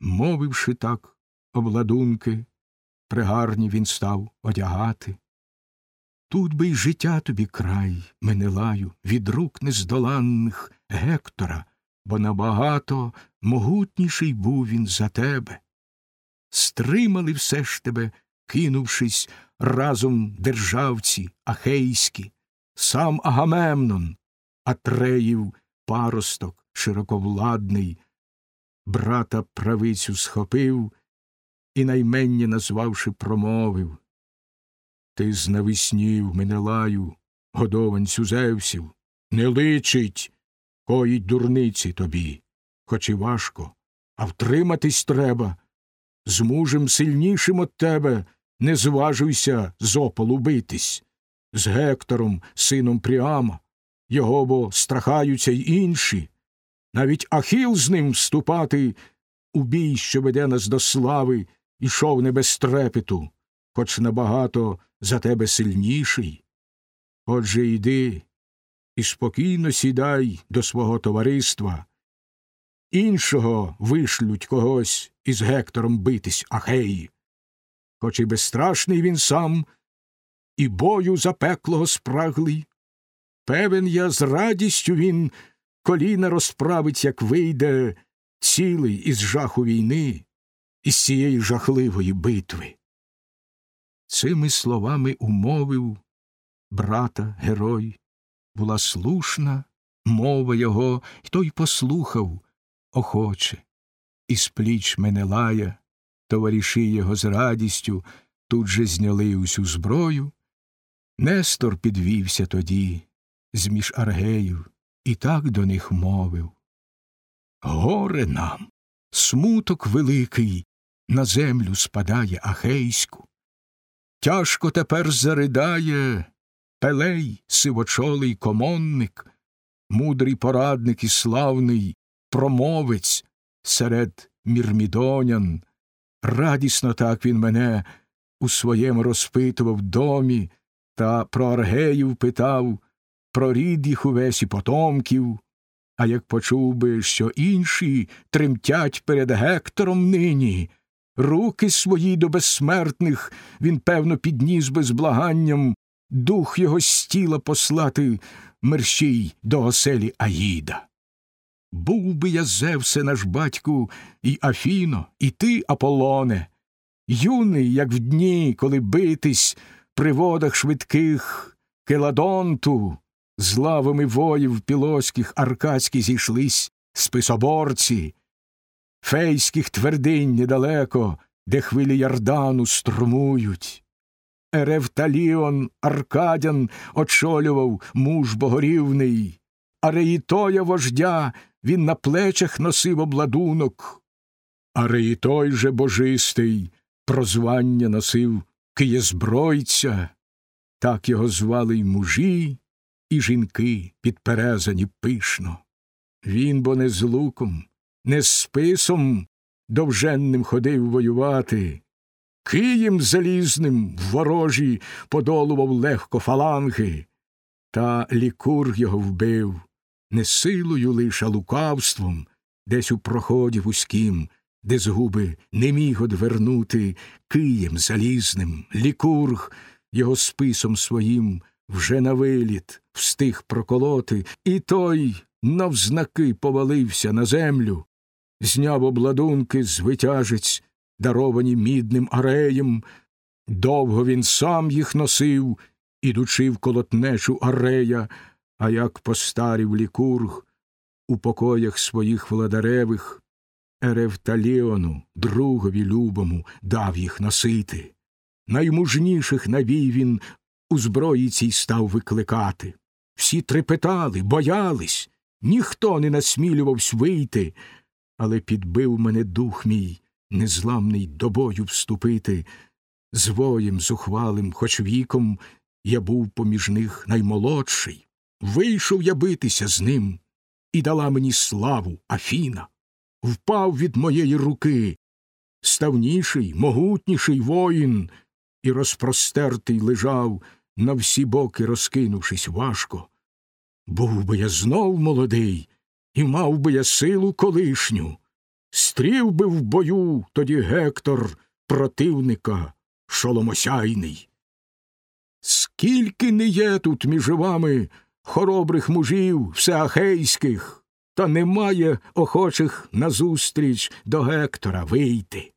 Мовивши так, обладунки, пригарні він став одягати. Тут би й життя тобі край, Менелаю, від рук нездоланних Гектора, бо набагато могутніший був він за тебе. Стримали все ж тебе, кинувшись разом державці ахейські, сам Агамемнон, Атреїв паросток широковладний, брата правицю схопив і наймення назвавши, промовив Ти знависнів, Менелаю, годованцю Зевсів, не личить, коїть дурниці тобі, хоч і важко, а втриматись треба. З мужем сильнішим от тебе не зважуйся з ополу битись, з Гектором, сином Пріама, його бо страхаються й інші. Навіть Ахіл з ним вступати у бій, що веде нас до слави, ішов не без трепету, хоч набагато за тебе сильніший. Отже йди і спокійно сідай до свого товариства. Іншого вишлють когось із Гектором битись Ахеї. Хоч і безстрашний він сам, і бою запеклого спраглий. Певен я, з радістю він коліна розправить, як вийде, цілий із жаху війни, із цієї жахливої битви. Цими словами умовив брата герой, була слушна мова його, й той послухав охоче, із пліч Менелая, товариші його з радістю тут же зняли усю зброю. Нестор підвівся тоді, з між аргеїв, і так до них мовив Горе нам, смуток великий на землю спадає ахейську. Тяжко тепер заридає Пелей, сивочолий комонник, мудрий порадник і славний промовець серед мірмідонян. Радісно так він мене у своєму розпитував домі та про аргеїв питав, про рід їх увесь і потомків. А як почув би, що інші тремтять перед Гектором нині, руки свої до безсмертних він, певно, підніс би з благанням дух його з тіла послати мерщій до оселі Аїда. Був би я Зевсе наш батьку, і Афіно, і ти, Аполлоне, юний, як в дні, коли битись при водах швидких Келадонту, з лавами воїв пілоських аркадські зійшлись списоборці, фейських твердинь недалеко, де хвилі Ярдану струмують. Еревталіон Аркадян очолював муж богорівний, а Реїтоя вождя він на плечах носив обладунок. А Реїтой же божистий прозвання носив києзбройця, так його звали й мужі, і жінки підперезані пишно. Він бо не з луком, не з списом довженним ходив воювати, Києм залізним в ворожі подолував легко фаланги, та лікур його вбив не силою лише, лукавством, десь у проході вузькім, де згуби не міг одвернути Києм залізним, лікург його списом своїм вже на виліт встиг проколоти, і той навзнаки повалився на землю, зняв обладунки з витяжець даровані мідним ареєм, довго він сам їх носив, ідучи в колотнечу арея, а як постарів лікург у покоях своїх владаревих, Еревталіону, другові любому, дав їх носити. Наймужніших навій він у зброї цій став викликати. Всі трепетали, боялись, ніхто не насмілювався вийти, але підбив мене дух мій, незламний до бою вступити, з воєм зухвалим, хоч віком я був поміж них наймолодший. Вийшов я битися з ним, і дала мені славу Афіна. Впав від моєї руки ставніший, могутніший воїн, і розпростертий лежав, на всі боки розкинувшись важко. Був би я знов молодий, і мав би я силу колишню, стрів би в бою тоді Гектор противника шоломосяйний. Скільки не є тут між вами хоробрих мужів всеахейських, та немає охочих назустріч до Гектора вийти.